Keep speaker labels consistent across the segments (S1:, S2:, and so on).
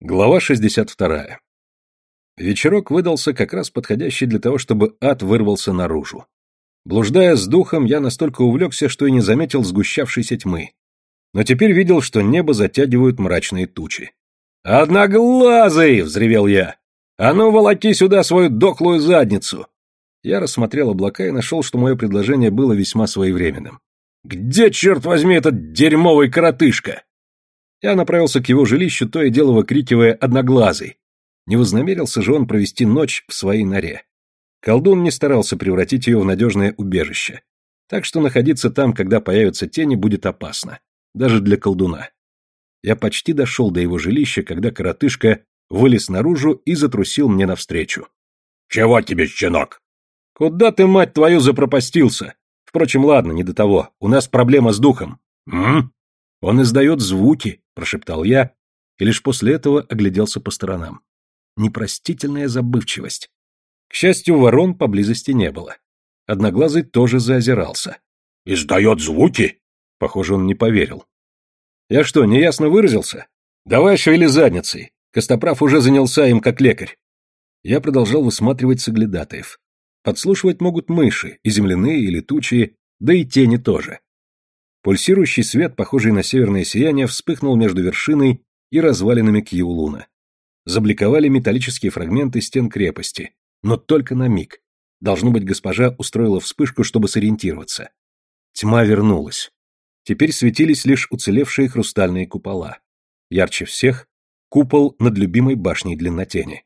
S1: Глава 62. Вечерок выдался как раз подходящий для того, чтобы ад вырвался наружу. Блуждая с духом, я настолько увлекся, что и не заметил сгущавшейся тьмы. Но теперь видел, что небо затягивают мрачные тучи. «Одноглазый!» — взревел я. «А ну, волоки сюда свою дохлую задницу!» Я рассмотрел облака и нашел, что мое предложение было весьма своевременным. «Где, черт возьми, этот дерьмовый коротышка?» Я направился к его жилищу, то и дело выкрикивая «одноглазый». Не вознамерился же он провести ночь в своей норе. Колдун не старался превратить ее в надежное убежище. Так что находиться там, когда появятся тени, будет опасно. Даже для колдуна. Я почти дошел до его жилища, когда коротышка вылез наружу и затрусил мне навстречу.
S2: «Чего тебе, щенок?»
S1: «Куда ты, мать твою, запропастился? Впрочем, ладно, не до того. У нас проблема с духом».
S2: «М?»
S1: Он издает звуки, прошептал я, и лишь после этого огляделся по сторонам. Непростительная забывчивость. К счастью, ворон поблизости не было. Одноглазый тоже заозирался.
S2: «Издает звуки?»
S1: Похоже, он не поверил. «Я что, неясно выразился? Давай шевели задницей. Костоправ уже занялся им как лекарь». Я продолжал высматривать соглядатаев. Подслушивать могут мыши, и земляные, и летучие, да и тени тоже. Пульсирующий свет, похожий на северное сияние, вспыхнул между вершиной и развалинами Кьюлуна. Забликовали металлические фрагменты стен крепости, но только на миг. Должно быть, госпожа устроила вспышку, чтобы сориентироваться. Тьма вернулась. Теперь светились лишь уцелевшие хрустальные купола. Ярче всех — купол над любимой башней длиннотени.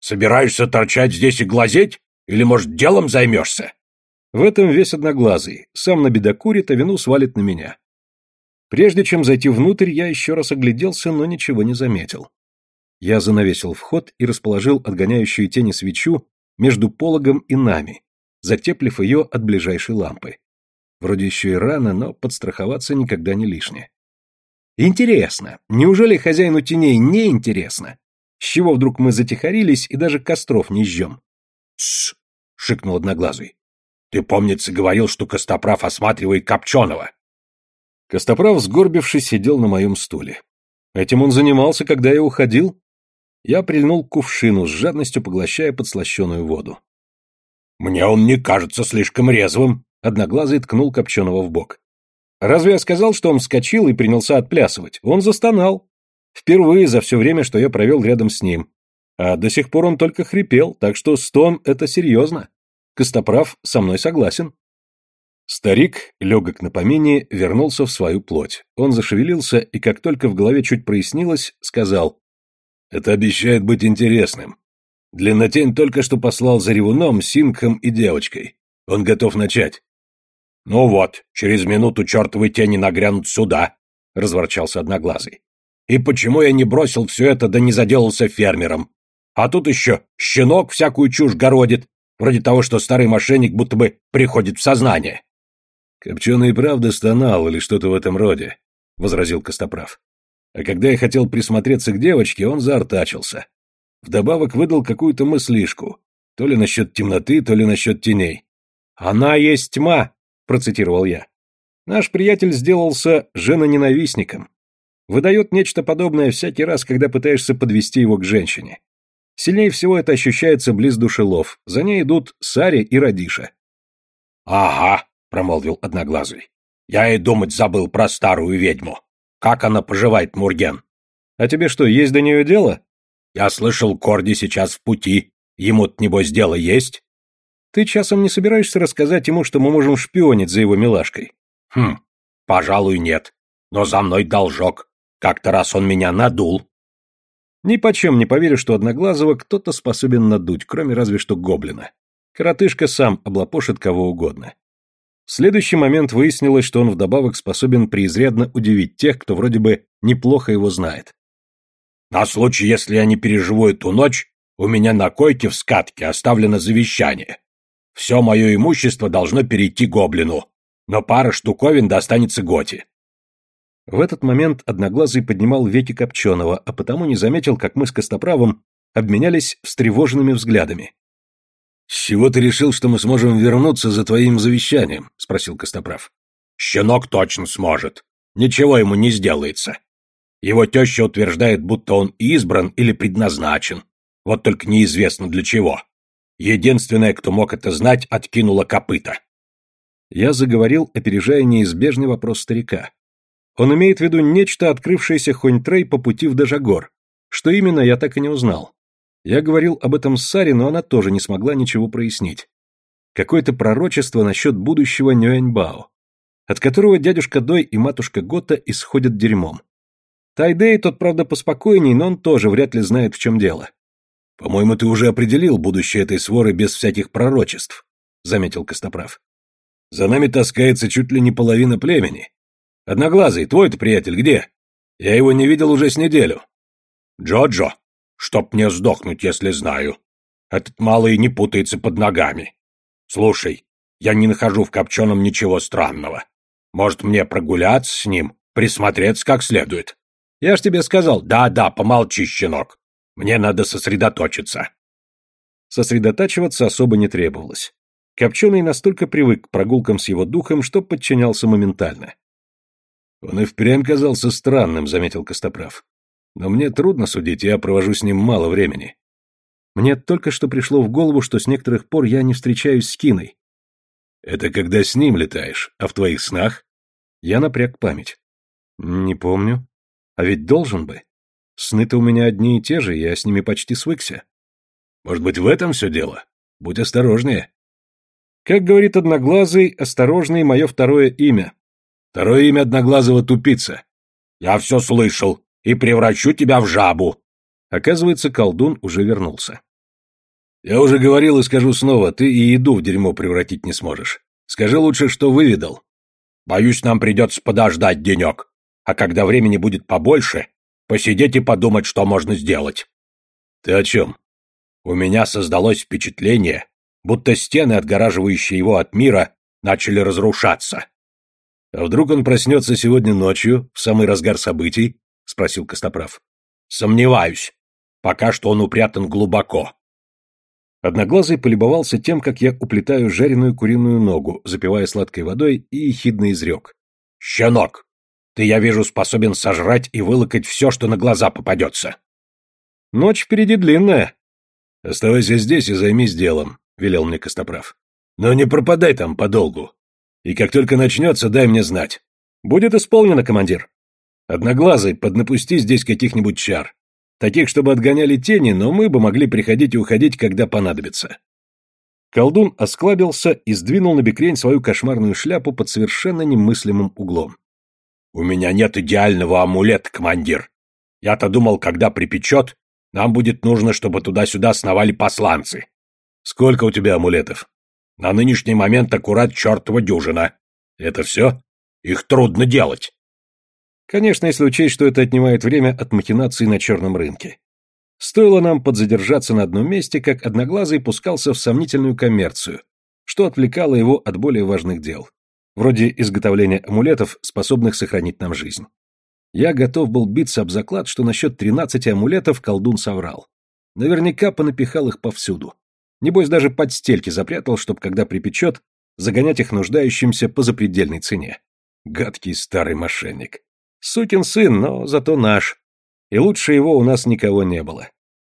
S2: «Собираешься торчать здесь и глазеть? Или, может, делом займешься?»
S1: В этом весь одноглазый, сам набедокурит, а вину свалит на меня. Прежде чем зайти внутрь, я еще раз огляделся, но ничего не заметил. Я занавесил вход и расположил отгоняющую тени свечу между пологом и нами, затеплив ее от ближайшей лампы. Вроде еще и рано, но подстраховаться никогда не лишнее. Интересно, неужели хозяину теней не интересно? С чего вдруг мы затихарились и даже костров не жжем?
S2: — Тссс! — шикнул одноглазый. Ты, помнится, говорил, что Костоправ осматривает Копченого.
S1: Костоправ, сгорбившись, сидел на моем стуле. Этим он занимался, когда я уходил. Я прильнул к кувшину, с жадностью поглощая подслащенную воду.
S2: «Мне он не кажется слишком резвым», —
S1: одноглазый ткнул Копченого в бок. «Разве я сказал, что он вскочил и принялся отплясывать? Он застонал. Впервые за все время, что я провел рядом с ним. А до сих пор он только хрипел, так что стон — это серьезно. Костоправ со мной согласен. Старик, легок на помине, вернулся в свою плоть. Он зашевелился и, как только в голове чуть прояснилось, сказал. «Это обещает быть интересным. Длиннотень только что послал за ревуном, сингхом и девочкой. Он готов начать».
S2: «Ну вот, через минуту чертовы тени нагрянут сюда», — разворчался Одноглазый. «И почему я не бросил все это, да не заделался фермером? А тут еще щенок всякую чушь городит, Вроде того, что старый мошенник будто бы приходит в сознание.
S1: Копченый правда стонал или что-то в этом роде, — возразил Костоправ. А когда я хотел присмотреться к девочке, он заортачился. Вдобавок выдал какую-то мыслишку, то ли насчет темноты, то ли насчет теней. «Она есть тьма», — процитировал я. Наш приятель сделался женоненавистником. Выдает нечто подобное всякий раз, когда пытаешься подвести его к женщине. Сильнее всего это ощущается близ душелов. За ней идут Сари и Радиша.
S2: «Ага», — промолвил Одноглазый. «Я и думать забыл про старую ведьму. Как она поживает, Мурген?»
S1: «А тебе что, есть до нее дело?»
S2: «Я слышал, Корди сейчас в пути. Ему-то, небось, дело есть?»
S1: «Ты часом не собираешься рассказать ему, что мы можем шпионить за его милашкой?»
S2: «Хм, пожалуй, нет. Но за мной должок. Как-то раз он меня надул.
S1: Ни почем не поверю, что Одноглазого кто-то способен надуть, кроме разве что гоблина. Коротышка сам облапошит кого угодно. В следующий момент выяснилось, что он вдобавок способен преизрядно удивить тех, кто вроде бы неплохо его знает.
S2: «На случай, если я не переживу эту ночь, у меня на койке в скатке оставлено завещание. Все мое имущество должно перейти гоблину, но пара штуковин достанется Готи.
S1: В этот момент Одноглазый поднимал веки Копченого, а потому не заметил, как мы с Костоправом обменялись встревоженными взглядами.
S2: «С чего ты решил, что мы сможем вернуться за твоим завещанием?» — спросил Костоправ. «Щенок точно сможет. Ничего ему не сделается». Его теща утверждает, будто он избран или предназначен. Вот только неизвестно для чего. Единственное, кто мог это знать, откинула копыта.
S1: Я заговорил, опережая неизбежный вопрос старика. Он имеет в виду нечто, открывшееся Хоньтрей по пути в Дежагор. Что именно, я так и не узнал. Я говорил об этом с Сари, но она тоже не смогла ничего прояснить. Какое-то пророчество насчет будущего Нюэньбао, от которого дядюшка Дой и матушка Гота исходят дерьмом. Тайдей тот, правда, поспокойней, но он тоже вряд ли знает, в чем дело.
S2: «По-моему, ты уже определил будущее этой своры без всяких пророчеств», — заметил Костоправ. «За нами таскается чуть ли не половина племени. Одноглазый, твой-то приятель где? Я его не видел уже с неделю». «Джо-Джо, чтоб мне сдохнуть, если знаю. Этот малый не путается под ногами. Слушай, я не нахожу в Копченом ничего странного. Может, мне прогуляться с ним, присмотреться как следует?» «Я ж тебе сказал, да-да, помолчи, щенок. Мне надо сосредоточиться.
S1: Сосредотачиваться особо не требовалось. Копченый настолько привык к прогулкам с его духом, что подчинялся моментально.
S2: Он и впрямь казался странным, заметил Костоправ. Но мне трудно судить, я провожу с ним мало времени.
S1: Мне только что пришло в голову, что с некоторых пор я не встречаюсь с Киной.
S2: Это когда с ним летаешь, а в твоих снах?
S1: Я напряг память. Не помню. А ведь должен бы. Сны-то у меня одни и те же, я с ними почти свыкся.
S2: Может быть, в этом все дело? Будь осторожнее.
S1: Как говорит Одноглазый, осторожный — мое второе имя.
S2: Второе имя Одноглазого — тупица. Я все слышал и превращу тебя в жабу.
S1: Оказывается, колдун уже вернулся.
S2: Я уже говорил и скажу снова, ты и еду в дерьмо превратить не сможешь. Скажи лучше, что выведал. Боюсь, нам придется подождать денек. А когда времени будет побольше, Посидеть и подумать, что можно сделать. Ты о чем? У меня создалось впечатление, будто стены, отгораживающие его от мира, начали разрушаться. А вдруг он проснется сегодня ночью, в самый разгар событий? Спросил Костоправ. Сомневаюсь. Пока что он упрятан глубоко.
S1: Одноглазый полюбовался тем, как я уплетаю жареную куриную ногу, запивая сладкой водой, и ехидно изрек.
S2: «Щенок! Ты, я вижу, способен сожрать и вылокать все, что на глаза попадется.
S1: Ночь впереди длинная.
S2: Оставайся здесь и займись делом, велел мне Костоправ. Но не пропадай там подолгу. И как только начнется, дай мне знать.
S1: Будет исполнено, командир.
S2: Одноглазый, поднапусти здесь каких-нибудь чар. Таких, чтобы отгоняли тени, но мы бы могли приходить и уходить, когда понадобится.
S1: Колдун осклабился и сдвинул на бекрень свою кошмарную шляпу под совершенно немыслимым углом.
S2: «У меня нет идеального амулета, командир. Я-то думал, когда припечет, нам будет нужно, чтобы туда-сюда сновали посланцы. Сколько у тебя амулетов? На нынешний момент аккурат чертова дюжина. Это все? Их трудно делать.
S1: Конечно, если учесть, что это отнимает время от махинаций на черном рынке. Стоило нам подзадержаться на одном месте, как Одноглазый пускался в сомнительную коммерцию, что отвлекало его от более важных дел вроде изготовления амулетов, способных сохранить нам жизнь. Я готов был биться об заклад, что насчет тринадцати амулетов колдун соврал. Наверняка понапихал их повсюду. Небось, даже под стельки запрятал, чтобы, когда припечет, загонять их нуждающимся по запредельной цене. Гадкий старый мошенник. Сукин сын, но зато наш. И лучше его у нас никого не было.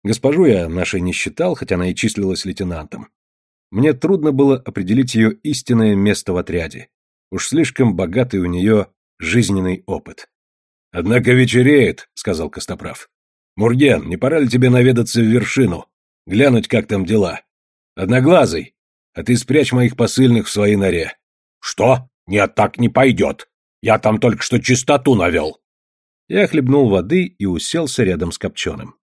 S1: Госпожу я нашей не считал, хотя она и числилась лейтенантом. Мне трудно было определить ее истинное место в отряде. Уж слишком богатый у нее жизненный опыт.
S2: «Однако вечереет», — сказал Костоправ. «Мурген, не пора ли тебе наведаться в вершину? Глянуть, как там дела? Одноглазый, а ты спрячь моих посыльных в своей норе». «Что? Нет, так не пойдет. Я там только что чистоту навел».
S1: Я хлебнул воды и уселся рядом с Копченым.